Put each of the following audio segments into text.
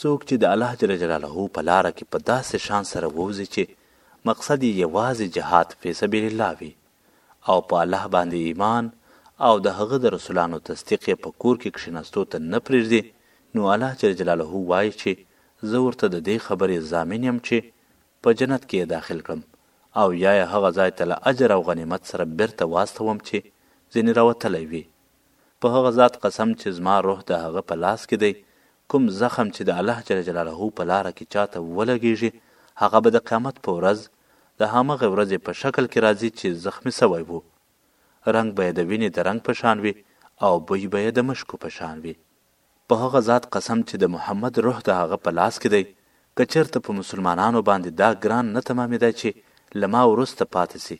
څوک چې د الله جل جلاله په لاره کې په داسې شان سره ووځي چې مقصد یې یوازې جهاد فی سبیل الله وي او په الله باندې ایمان او د هغه د رسولانو تصدیق یې په کور کې کښېناستو ته نه پرېږدي نو الله جل جلاله وایي چې زه ورته د دې خبرې ضامن یم چې په جنت کې یې داخل کړم او یا یې هغه ځای ته له اجر او غنیمت سره بېرته واستوم چې ځینې راوتلی وي په هغه ذات قسم چې زما روح د هغه په لاس کې دی، کوم زخم چې د الله جل جلاله په لاره کې چا ته ولګېږي، هغه به د قیامت په ورځ د همغې ورځې په شکل کې راځي چې زخمي شوی و، رنګ به یې د وینې د رنګ په شان وي او بوی به یې د مشکو په شان وي. په هغه ذات قسم چې د محمد روح د هغه په لاس کې دی، که چېرته په مسلمانانو باندې دا ګران نه تمامېدای چې له ما وروسته پاتې شي،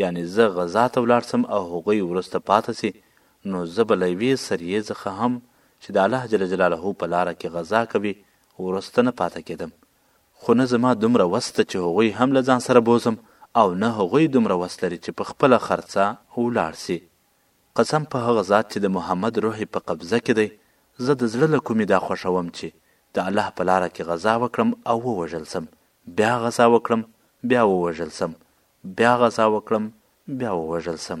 یعنې زه غزا ته ولاړ شم او هغوی وروسته پاتې شي، نو زه به له یوې سریې څخه هم چې د الله جل جلاله په لاره کې غزا کوي وروسته نه پاتې کېدم، خو نه زما دومره وس شته چې هغوی هم له ځان سره بوځم او نه هغوی دومره وس لري چې په خپله خرڅه ولاړ شي. قسم په هغه ذات چې د محمد روح یې په قبضه کې دی، زه د زړه له کومي دا خوښوم چې د الله په لاره کې غزا وکړم او ووژل شم، بیا غزا وکړم، بیا ووژل شم، بیا غزا وکړم، بیا ووژل شم.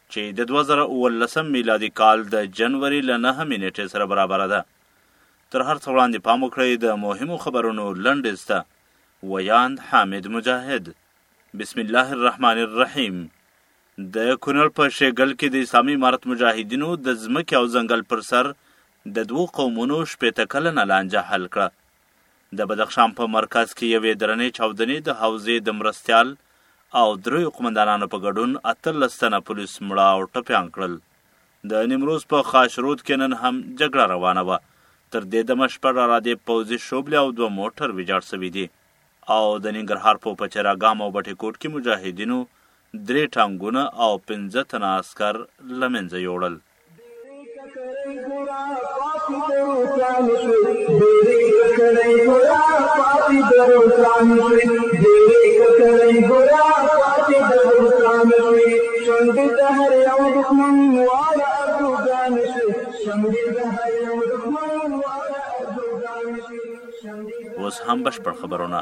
چې د دوه زره اوولسم میلادي کال د جنوري له نهمې نېټې سره برابره ده. تر هر څه وړاندې پام وکړئ د مهمو خبرونو لنډیز ته. ویاند حامد مجاهد بسم الله الرحمن الرحیم د کونړ په شېګل کې د اسلامي امارت مجاهدینو د ځمکې او ځنګل پر سر د دوو قومونو شپېته کلنه لانجه حل کړه. د بدخشان په مرکز کې یوې درنې چاودنې د حوزې د مرستیال او دریو قومندانانو په ګډون اتلس تنه پولیس مړه او ټپیان کړل. د نیمروز په خاش رود کې نن هم جګړه روانه وه. تر دې دمه شپږ ارادې پوځي شوبلې او دوه موټر ویجاړ شوي دي او د ننګرهار په پچراګام او بټې کوټ کې مجاهدینو درې ټانګونه او پنځه تنه عسکر له منځه یوړل. اوس هم بشپړ خبرونه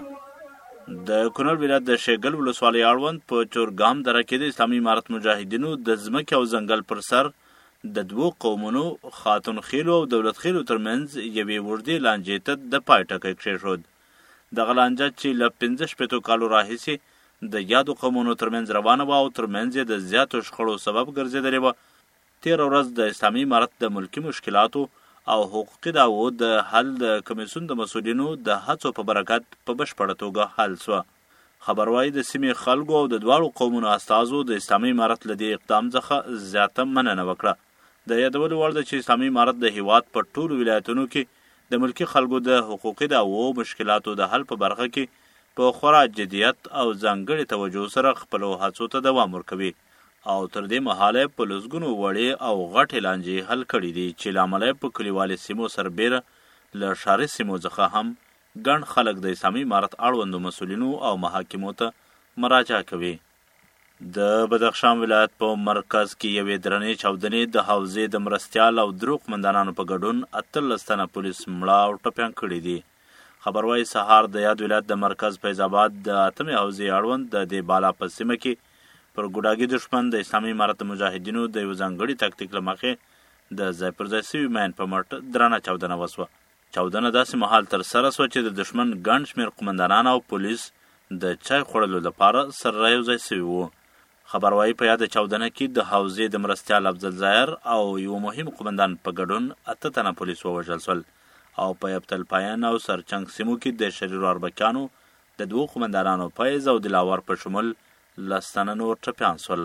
د کونړ ولایت د شیګل ولسوالۍ اړوند په چورګام دره کې د اسلامي امارت مجاهدینو د ځمکې او ځنګل پر سر د دوو قومونو خاتون خېلو او دولت خېلو ترمنځ یوې اوږدې لانجې ته د پای ټکی کښېښود. دغه لانجه چې له پنځه شپېتو کالو راهیسې د یادو قومونو ترمنځ روانه وه او ترمنځ یې د زیاتو شخړو سبب ګرځېدلې وه، تېره ورځ د اسلامي امارت د ملکي مشکلاتو او حقوقي دعوو د حل د کمېسیون د مسؤلینو د هڅو په برکت په بشپړه توګه حل شوه. خبر وايي، د سیمې خلکو او د دواړو قومونو استازو د اسلامي امارت له دې اقدام څخه زیاته مننه وکړه. د یادولو وړ ده چې اسلامي امارت د هېواد په ټولو ولایتونو کې د ملکي خلکو د حقوقي دعوو او مشکلاتو د حل په برخه کې په خورا جدیت او ځانګړې توجه سره خپلو هڅو ته دوام ورکوي. او تر دې مهاله یې په لسګونو وړې او غټې لانجې حل کړې دي چې له امله یې په کلیوالې سیمو سربېره له ښاري سیمو ځخه هم ګڼ خلک د اسلامي امارت اړوندو مسولینو او محاکمو ته مراجعه کوي. د بدخشان ولایت په مرکز کې یوې درنې چاودنې د حوزې د مرستیال او درو قومندانانو په ګډون اتلس تنه پولیس مړه او ټپیان کړي دي. خبر وايي، سهار د یاد ولایت د مرکز فیض اباد د اتمې حوزې اړوند د دې بالا په سیمه کې پر ګوډاګي دښمن د اسلامي امارت د مجاهدینو د یوه ځانګړي تاکتیک له مخې د ځای پر ځای شوي مین په مټ درنه چاودنه وشوه. چاودنه داسې مهال ترسره شوه چې د دښمن ګڼ شمېر قومندانان او پولیس د چای خوړلو لپاره سره یو ځای شوي وو. خبر وايي، په یاده چاودنه کې د حوزې د مرستیال افضل زایر او یوه مهم قومندان په ګډون اته تنه پولیس ووژل شول او په یبتل پاین او سرچنګ سیمو کې د شریرو اربکیانو د دوو قومندانانو فیض او دلاور په شمول لس تنه نور ټپیان شول.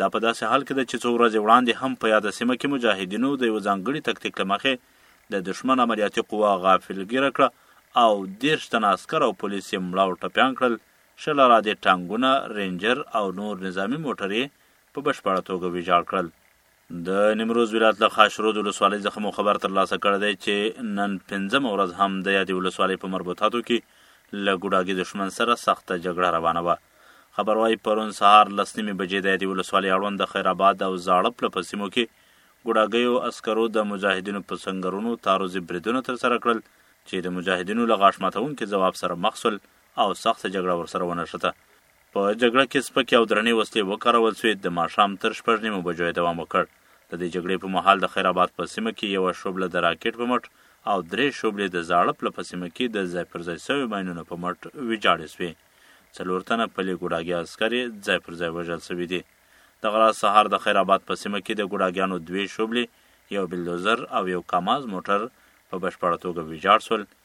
دا په داسې حال کې ده چې څو ورځې وړاندې هم په یاده سیمه کې مجاهدینو د یوه ځانګړي تکتیک له مخې د دښمن عملیاتي قوه غافلګیره کړه او دېرش تنه عسکر او پولیس یې مړه او ټپیان کړل شل ارادې ټانګونه، رینجر او نور نظامي موټر یې په بشپړه توګه ویجاړ کړل. د نیمروز ولایت له خاشرود ولسوالۍ څخه مو خبر ترلاسه کړی دی چې نن پنځمه ورځ هم د یادې ولسوالۍ په مربوطاتو کې له ګوډاګي دښمن سره سخته جګړه روانه وه. خبر وايي پرون سهار لس نیمې بجې د یادې ولسوالۍ اړوند د خیرآباد او زاړه پله په سیمو کې ګوډاګیو عسکرو د مجاهدینو په سنګرونو تعرضي بریدونه ترسره کړل چې د مجاهدینو له غاښ ماتونکي ځواب سره مخ سول او سخته جګړه ورسره ونښته. په جګړه کې سپکې او درنې وسلې وکارول سوې، د ماښام تر شپږ نیمو بجو یې دوام وکړ. د دې جګړې په مهال د خیر آباد په سیمه کې یوه شوبله د راکټ په مټ او درې شوبلې د زاړه پله په سیمه کې د ځای پر ځای سوې ماینونو په مټ ویجاړې سوې. څلور تنه پلي ګوډاګي عسکر یې ځای پر ځای وژل سوي دي. دغه راز سهار د خیر آباد په سیمه کې د ګوډاګیانو دوې شوبلې، یو بلدوزر او یو کاماز موټر په بشپړه توګه ویجاړ سول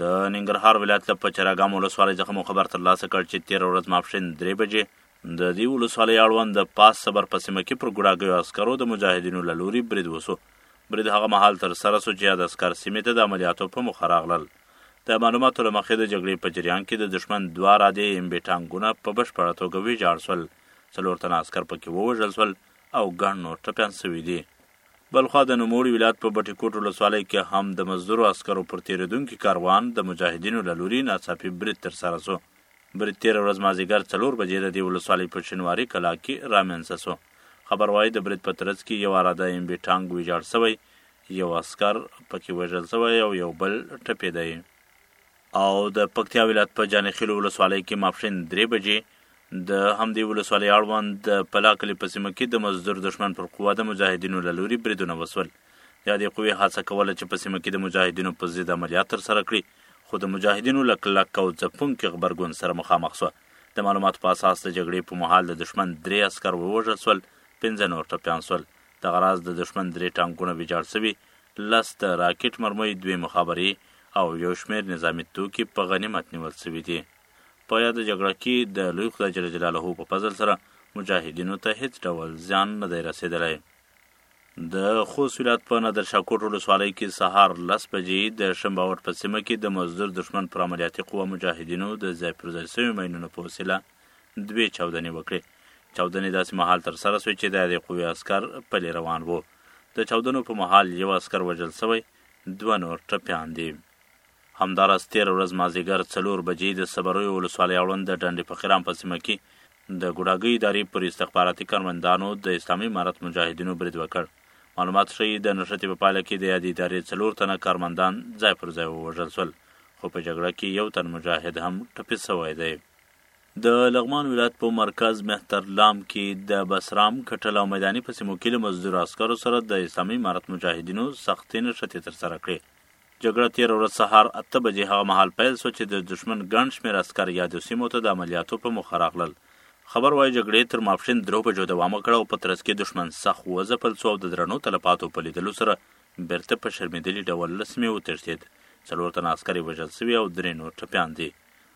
د ننګرهار ولایت له پچراګام ولسوالۍ څخه مو خبر ترلاسه کړ چې تېره ورځ ماپښین درې بجې د دې ولسوالۍ اړوند د پاس صبر په سیمه کې پر ګوډاګیو عسکرو د مجاهدینو له لوري برید وسو برید هغه مهال ترسره سو چې یاد عسکر سیمې ته د عملیاتو په موخه راغلل د معلوماتو له مخې د جګړې په جریان کې د دښمن دوه رادې ایم بي ټانګونه په بشپړه توګه ویجاړ سول څلور تنه عسکر پکې ووژل سول او ګڼ نور ټپیان سوي دي بلخوا د نوموړي ولایت په بټي کوټ ولسوالۍ کې هم د مزدورو عسکرو پر تېرېدونکي کاروان د مجاهدینو له لوري ناڅاپي برید ترسره شو. برید تېره ورځ مازدیګر څلور بجې د دې ولسوالۍ په شینواري کلا کې رامنځته شو. خبر وايي د برید په ترڅ کې یو اراده ایم بي ټانګ ویجاړ شوی، یو عسکر پکې وژل شوی او یو بل ټپېدی. او د پکتیا ولایت په جانخیلو ولسوالۍ کې ماپښین درې بجې د همدې ولسوالۍ اړوند د پلا کلي په سیمه کې د مزدور دښمن پر قوه د مجاهدینو له لوري بریدونه وسول. یادې قوې هڅه کوله چې په سیمه کې د مجاهدینو په ضد عملیات ترسره کړي، خو د مجاهدینو له کلک او ځپونکي غبرګون سره مخامخ شوه. د معلوماتو په اساس د جګړې په مهال د دښمن درې عسکر ووژل شول، پنځه نور ټپیان شول. دغه راز د دښمن درې ټانګونه ویجاړ شوي لس د راکټ مرمۍ، دوې مخابرې او یو شمېر نظامي توکي په غنیمت نیول شوي دي. په یاده جګړه کې د لوی خدای جل جلاله په فضل سره مجاهدینو ته هېڅ ډول زیان نه دی رسېدلی. د خوست ولایت په نادرشاهکوټ ولسوالۍ کې سهار لس بجې د شمباوټ په سیمه کې د مزدور دښمن پر عملیاتي قوه مجاهدینو د ځای پر ځای شویو ماینونو په وسیله دوې چاودنې وکړې. چاودنې داسې مهال ترسره شوې چې د یادې قوې عسکر پلې روان وو. د چاودنو په مهال یو عسکر وژل شوی، دوه نور ټپیان دي. همداراز تېره ورځ مازدیګر څلور بجې د صبرویو ولسوالۍ اړوند د ډنډې فقیران په سیمه کې د ګوډاګۍ ادارې پر استخباراتي کارمندانو د اسلامي امارت مجاهدینو برید وکړ. معلومات ښيي، د نښتې په پایله کې د یادې ادارې څلور تنه کارمندان ځای پر ځای ووژل شول، خو په جګړه کې یو تن مجاهد هم ټپي شوی دی. د لغمان ولایت په مرکز مهترلام کې د بسرام، کټل او میداني په سیمو کې له مزدور عسکرو سره د اسلامي امارت مجاهدینو سختې نښتې ترسره کړې. جګړه تېره ورځ سهار اته بجې هغه مهال پیل شوه چې د دښمن ګڼ شمېر عسکر یادو سیمو ته د عملیاتو په موخه راغلل. خبر وايي جګړې تر ماپښین درو بجو دوام وکړ او په ترڅ کې دښمن سخت وځپل شو او د درنو تلفاتو په لیدلو سره بیرته په شرمېدلي ډول له سیمې وتښتېد. څلور تنه عسکر یې وژل شوي او درې نور ټپیان دي.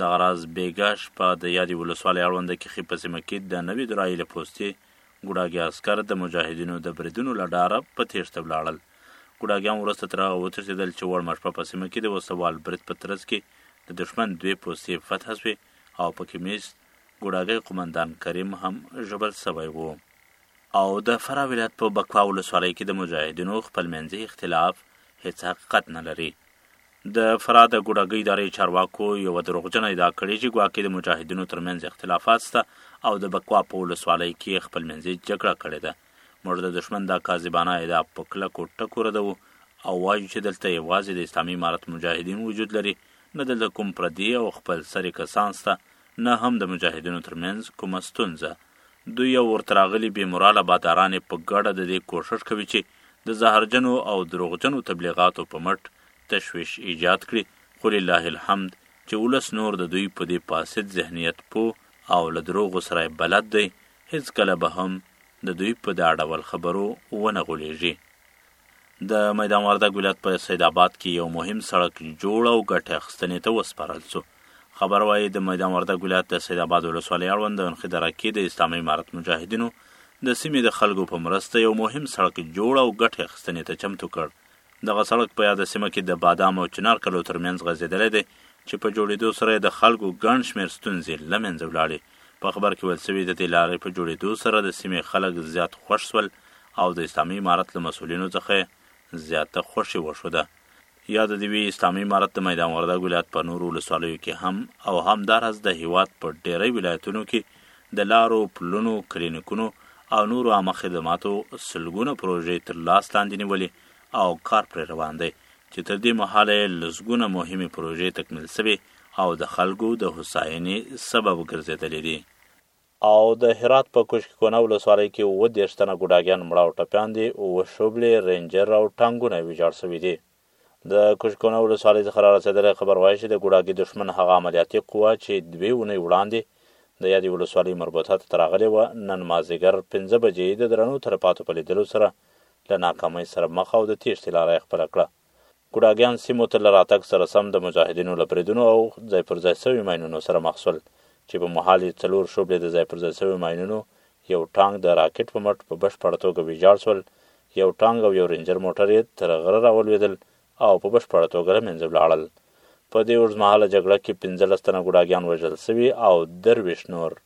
دغه راز بېګا شپه د یادې ولسوالۍ اړونده کښې په سیمه کې د نوې درايې له پوستې ګوډاګي عسکر د مجاهدینو د بریدونو له ډاره په تېښته ولاړل. ګوډاګیان وروسته تر هغه وتښتېدل چې وړمه شپه په سیمه کې د وسله وال برید په ترڅ کې د دښمن دوې پوستې فتح شوې او پکې میشت ګوډاګی قومندان کریم هم ژوبل شوی و. او د فراه ولایت په بکوا ولسوالۍ کې د مجاهدینو خپلمنځي اختلاف هېڅ حقیقت نه لري. د فراه د ګوډاګۍ ادارې چارواکو یوه دروغجنه ادعا کړې چې ګواکې د مجاهدینو ترمنځ اختلافات سته او د بکوا په ولسوالۍ کې خپلمنځي جګړه کړې ده موږ د دښمن دا کاذبانه ادعا په کلکو ټکو ردوو او وایو چې دلته یوازې د اسلامي امارت مجاهدین وجود لري نه دلته کوم پردي او خپل سري کسان سته نه هم د مجاهدینو ترمنځ کومه ستونزه دوی او ورته راغلي بې موراله باداران یې په ګډه د دې کوښښ کوي چې د زهرجنو او دروغجنو تبلیغاتو په مټ تشویش ایجاد کړي، خو لله الحمد چې ولس نور د دوی په دې فاسد ذهنیت پوه او له دروغو سره یې بلد دی، هېڅکله به هم د دوی په دا ډول خبرو ونه غولېږي. د میدان وردګ ولایت په سید آباد کې یو مهم سړک جوړ او ګټې اخیستنې ته وسپارل شو خبر وايي د میدان وردګ ولایت د سید آباد ولسوالۍ اړوند د انخي دره کې د اسلامي امارت مجاهدینو د سیمې د خلکو په مرسته یو مهم سړک جوړ او ګټې اخیستنې ته چمتو کړ دغه سړک په یاده سیمه کې د بادام او چنار کلو ترمنځ غځېدلی دی چې په جوړېدو سره د خلکو ګڼ شمېر ستونزې له منځه ولاړې په خبر کې ویل شوي د دې لارې په جوړېدو سره د سیمې خلک زیات خوښ شول او د اسلامي امارت له مسولینو څخه زیاته خوښي وښوده یا د دیوی اسلامي امارت د میدان وردګ ولایت په نورو ولسوالیو کې هم او همداراز د هیواد په ډیری ولایتونو کې د لارو پلونو کلینیکونو او نورو عامه خدماتو سلګونه پروژې تر لاس لاندې نیولې او کار پرې روان دی چې تر دې مهاله یې لسګونه مهمې پروژې تکمیل سوې او د خلکو د هوساینې سبب ګرځېدلې دي. او د هرات په کوشک کونه ولسوالۍ کې اووه دېرش تنه ګوډاګیان مړه او ټپیان دي، اووه شوبلې، رینجر او ټانګونه یې ویجاړ سوي دي. د کوشک کونه ولسوالۍ څخه رارسېدلی خبر وایي چې د ګوډاګي دښمن هغه عملیاتي قوه چې دوې اونۍ وړاندې د یادې ولسوالۍ مربوطه ته راغلې وه، نن مازدیګر پنځه بجې یې د درنو تلفاتو په لیدلو سره له ناکامۍ سره مخ او د تېښتې لاره یې خپله کړه. ګوډاګیان سیمو ته له راتګ سره سم د مجاهدینو له بریدونو او ځای پر ځای شوي ماینونو سره مخ شول چې په مهال یې څلور شوبلې د ځای پر ځای شویو ماینونو، یو ټانک د راکټ په مټ په بشپړه توګه ویجاړ شول، یو ټانک او یو رینجر موټر یې تر غره راولوېدل او په بشپړه توګه له منځه ولاړل. په دې اوږدمهاله جګړه کې پنځلس تنه ګوډاګیان وژل شوي او درویشت نور.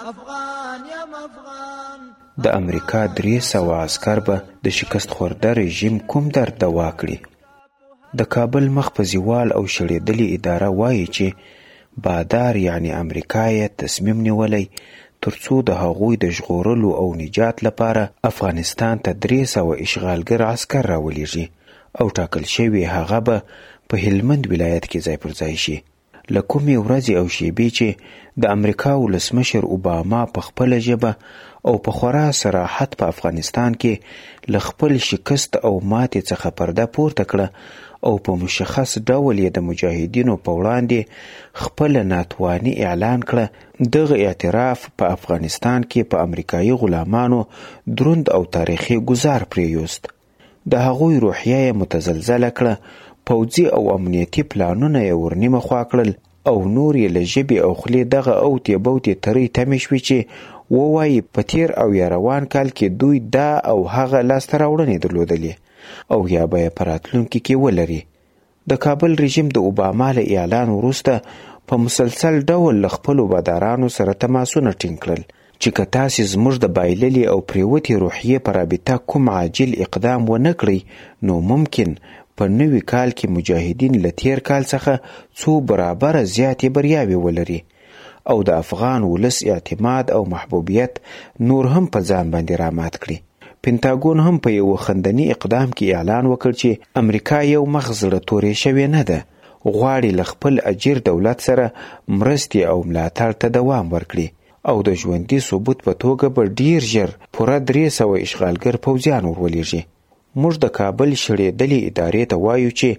افغان یم افغان د امریکا درې سوه عسکر به د شکست خورده رژیم کوم درد دوا کړي د کابل مخ په زیوال او شړېدلې اداره وایي چې بادار یعنی امریکا یې تصمیم نیولی ترڅو د هغوی د ژغورلو او نجات لپاره افغانستان ته درې سوه اشغالګر عسکر راولیږي او ټاکل شوی هغه به په هلمند ولایت کې ځای پر ځای شي له کومې ورځې او شیبې چې د امریکا ولسمشر اوباما په خپله ژبه او په خورا صراحت په افغانستان کې له خپل شکست او ماتې څخه پرده پورته کړه او په مشخص ډول یې د مجاهدینو په وړاندې خپل ناتواني اعلان کړه دغه اعتراف په افغانستان کې په امریکایي غلامانو دروند او تاریخي گزار پریوست د هغوی روحیه یې متزلزله کړه، پوځي او امنیتي پلانونه یې ورنیمه خوا کړل او نور یې له ژبې او خولې دغه اوتې بوتې ترۍ تمې شوې چې ووایي په تېر او یا روان کال کې دوی دا او هغه لاسته راوړنې درلودلې او یا به یې په راتلونکي کې ولري. د کابل رژیم د اوباما له اعلان وروسته په مسلسل ډول له خپلو بدارانو سره تماسونه ټینګ کړل چې که تاسې زموږ د بایللې او پریوتې روحیې په رابطه کوم عاجل اقدام ونه کړئ نو ممکن په نوي کال کې مجاهدین له تیر کال څخه څو برابره زیاتې بریاوې ولري. او د افغان ولس اعتماد او محبوبیت نور هم په ځان باندې رامات کړي. پنتاګون هم په یوه خندني اقدام کې اعلان وکړ چې امریکا یو مخ زړه تورې شوې نه ده، غواړي له خپل اجیر دولت سره مرستې او ملاتړ ته دوام ورکړي او د ژوندي ثبوت په توګه به ډیر ژر پوره درې سوه اشغالګر پوځیان ورولېږي. موږ د کابل شړېدلې ادارې ته وایو چې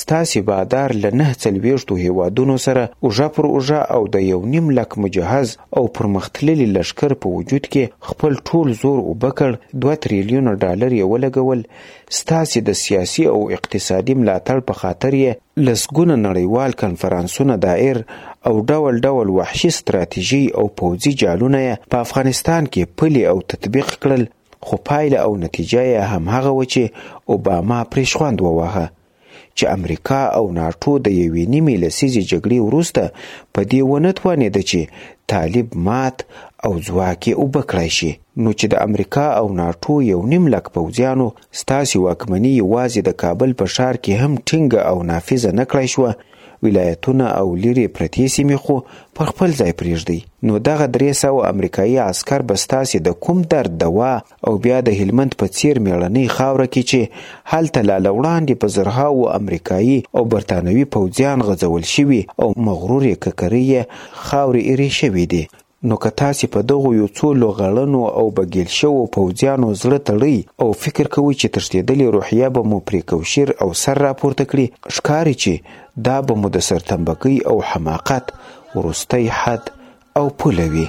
ستاسې بادار له نه څلوېښتو هېوادونو سره اوږه پر اوږه او د یو نیم لک مجهز او پرمختللي لښکر په وجود کې خپل ټول زور اوبه کړ، دوه تریلیونه ډالر یې ولګول، ستاسې د سیاسي او اقتصادي ملاتړ په خاطر یې لسګونه نړیوال کنفرانسونه دایر او ډول ډول وحشي ستراتیژۍ او پوځي جالونه یې په افغانستان کې پلي او تطبیق کړل خو پایله او نتیجه یې همهغه و چې اوباما پرې شخوند وواهه چې امریکا او ناټو د یوې نیمې لسیزې جګړې وروسته په دې ونه توانېده چې طالب مات او ځواک یې اوبه کړای شي نو چې د امریکا او ناټو یو نیم لک پوځیانو ستاسې واکمني یوازې د کابل په ښار کې هم ټینګه او نافذه نه کړای شوه ولایتونه او لیرې پرتې سیمې خو پر خپل ځای پرېږدئ نو دغه درې سوه امریکایي عسکر به ستاسې د کوم درد دوا او بیا د هلمند په څیر میړنۍ خاوره کې چې هلته لا له وړاندې په زرهاوو امریکایي او برتانوي پوځیان غځول شوي او مغرورې ککرۍ یې خاورې ایرې شوې دي نو که تاسې په دغو یو څو لوغړنو او بګیل شوو پوځیانو زړه تړئ او فکر کوئ چې تښتېدلې روحیه به مو پرې کوشیر او سر راپورته کړي، ښکاري چې دا به مو د سرتمبکۍ او حماقت وروستی حد او پوله وي.